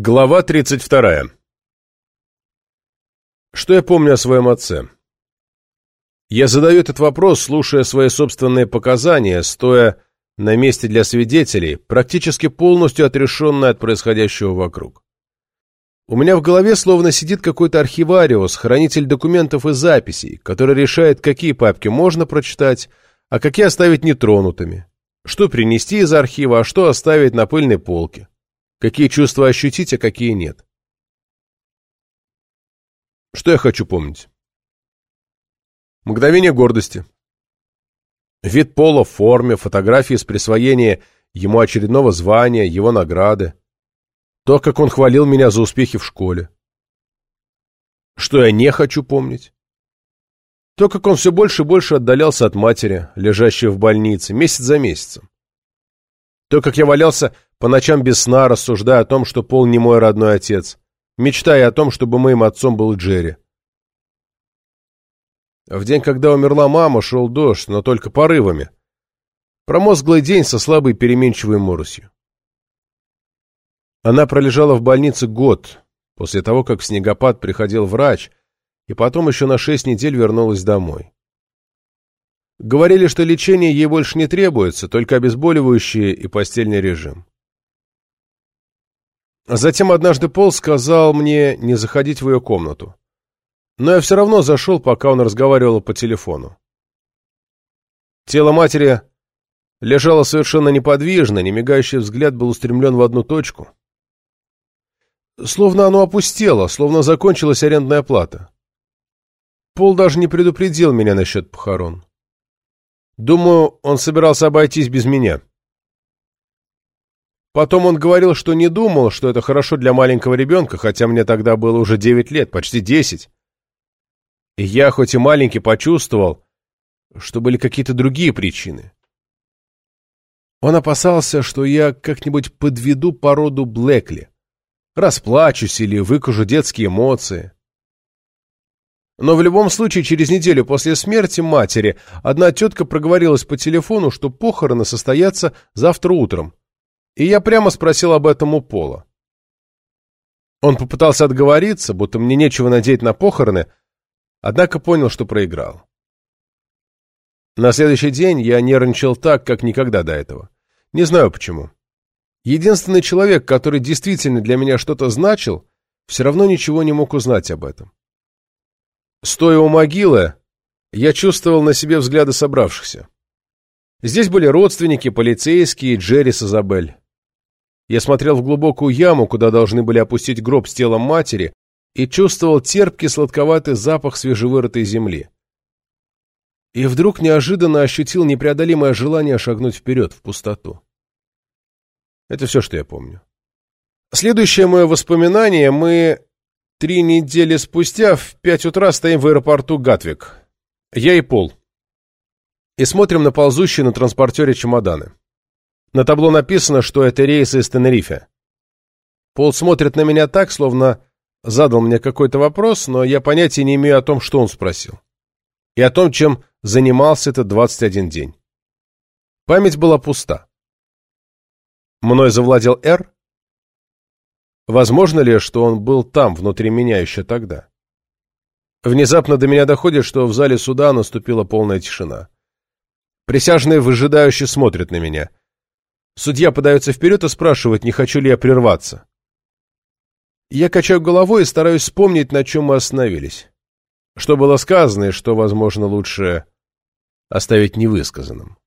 Глава 32. Что я помню о своем отце? Я задаю этот вопрос, слушая свои собственные показания, стоя на месте для свидетелей, практически полностью отрешенный от происходящего вокруг. У меня в голове словно сидит какой-то архивариус, хранитель документов и записей, который решает, какие папки можно прочитать, а какие оставить нетронутыми, что принести из архива, а что оставить на пыльной полке какие чувства ощутить, а какие нет. Что я хочу помнить? Мгновение гордости. Вид пола в форме, фотографии с присвоения ему очередного звания, его награды. То, как он хвалил меня за успехи в школе. Что я не хочу помнить? То, как он все больше и больше отдалялся от матери, лежащей в больнице, месяц за месяцем. То, как я валялся по ночам без сна, рассуждая о том, что Пол не мой родной отец, мечтая о том, чтобы моим отцом был Джерри. В день, когда умерла мама, шел дождь, но только порывами. Промозглый день со слабой переменчивой моросью. Она пролежала в больнице год, после того, как в снегопад приходил врач, и потом еще на шесть недель вернулась домой. Говорили, что лечение ей больше не требуется, только обезболивающие и постельный режим. Затем однажды Пол сказал мне не заходить в ее комнату. Но я все равно зашел, пока он разговаривал по телефону. Тело матери лежало совершенно неподвижно, немигающий взгляд был устремлен в одну точку. Словно оно опустело, словно закончилась арендная плата. Пол даже не предупредил меня насчет похорон. Думаю, он собирался обойтись без меня. Потом он говорил, что не думал, что это хорошо для маленького ребенка, хотя мне тогда было уже девять лет, почти десять. И я, хоть и маленький, почувствовал, что были какие-то другие причины. Он опасался, что я как-нибудь подведу породу Блэкли, расплачусь или выкажу детские эмоции. Но в любом случае, через неделю после смерти матери одна тетка проговорилась по телефону, что похороны состоятся завтра утром. И я прямо спросил об этом у Пола. Он попытался отговориться, будто мне нечего надеть на похороны, однако понял, что проиграл. На следующий день я нервничал так, как никогда до этого. Не знаю почему. Единственный человек, который действительно для меня что-то значил, все равно ничего не мог узнать об этом. Стоя у могилы, я чувствовал на себе взгляды собравшихся. Здесь были родственники, полицейские, Джерри с Изабель. Я смотрел в глубокую яму, куда должны были опустить гроб с телом матери, и чувствовал терпкий сладковатый запах свежевырытой земли. И вдруг неожиданно ощутил непреодолимое желание шагнуть вперед, в пустоту. Это все, что я помню. Следующее мое воспоминание мы Три недели спустя в пять утра стоим в аэропорту Гатвик. Я и Пол. И смотрим на ползущие на транспортере чемоданы. На табло написано, что это рейсы из Тенерифе. Пол смотрит на меня так, словно задал мне какой-то вопрос, но я понятия не имею о том, что он спросил. И о том, чем занимался этот 21 день. Память была пуста. Мной завладел Р, Возможно ли, что он был там, внутри меня, еще тогда? Внезапно до меня доходит, что в зале суда наступила полная тишина. Присяжные выжидающе смотрят на меня. Судья подается вперед и спрашивает, не хочу ли я прерваться. Я качаю головой и стараюсь вспомнить, на чем мы остановились. Что было сказано и что, возможно, лучше оставить невысказанным.